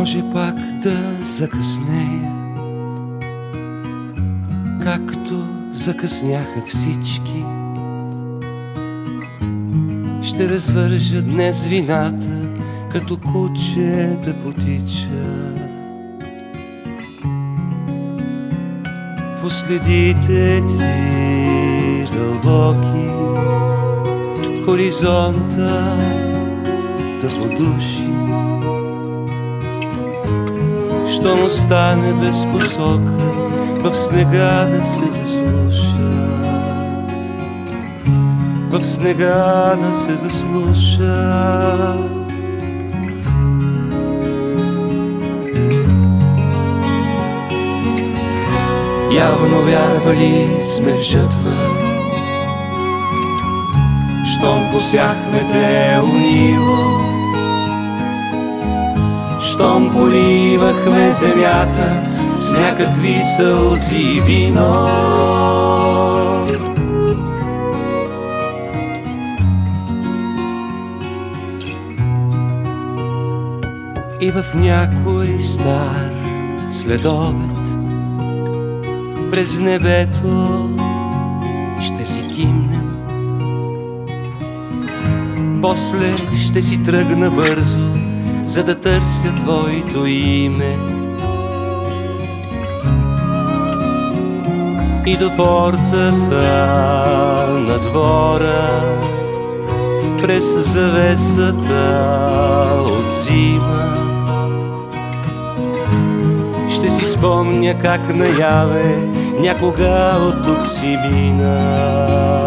Може пак да закъснея, както закъсняха всички. Ще развържа днес вината, като куче да потича. Последите ти дълбоки, хоризонта да подуши. Щом остане без посока, в снега да се заслуша. В снега да се заслуша. Явно вярвали сме в жътва Щом посяхме те унило Щом поливахме земята С някакви сълзи и вино И в някой стар следобед през небето ще си кимнем. После ще си тръгна бързо, за да търся твоето име. И до портата на двора, през завесата от зима, ще си спомня как наяве някога от тук си минал.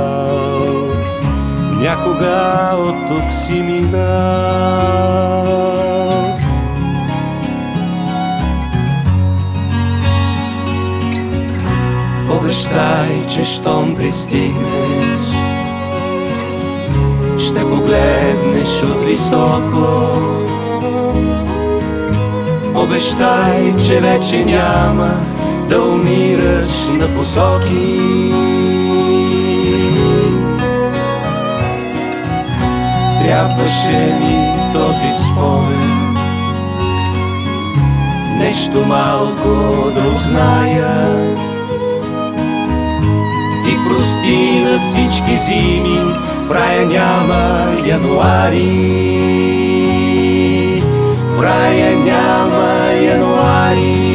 Някога от тук си минал. Обещай, че щом пристигнеш, ще погледнеш от високо Обещай, че вече няма да умираш на посоки. Трябваше ми този спомен, нещо малко да узная. Ти прости на всички зими, в рая няма януари. В рая няма януари.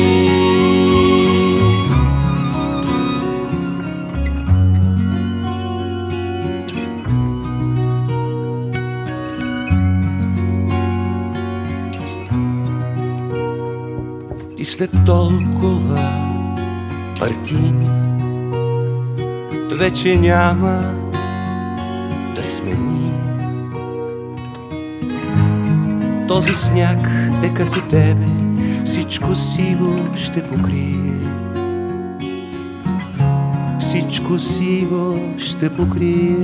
И след толкова партини вече няма да смени. Този сняг е като тебе, всичко сиво ще покрие. Всичко сиво ще покрие.